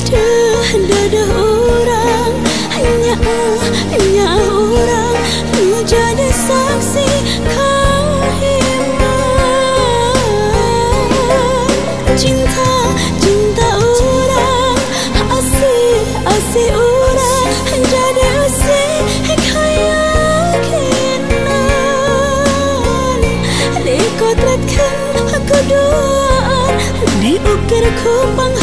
ada dada orang Hanya hanya orang Menjadi saksi kau hilang Cinta cinta orang Asih asih orang Jadi asih keyakinan Di kotretkan keduaan Diukir ku panggilan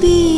be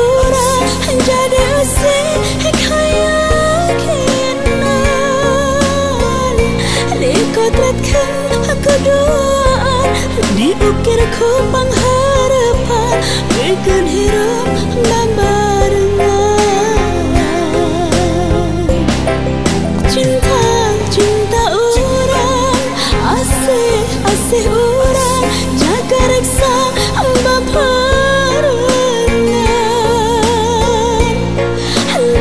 Ukirku pengharapan Bikin hidup membarengan Cinta, cinta orang Asih, asih orang Jaga reksa membarengan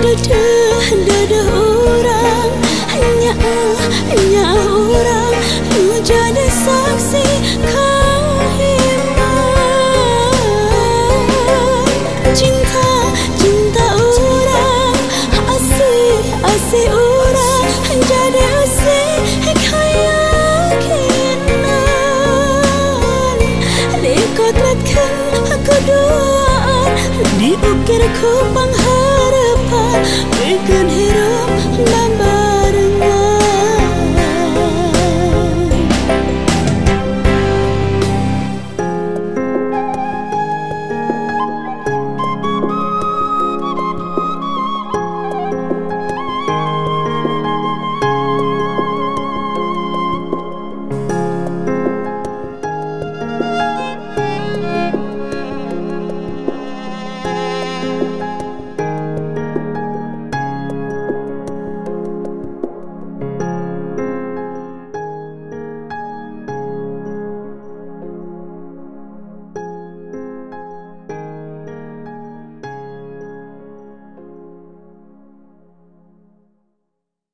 Dadah, dadah orang Hanya, hanya orang potretkan aku doa Diukir ku pengharapan Bikin hidup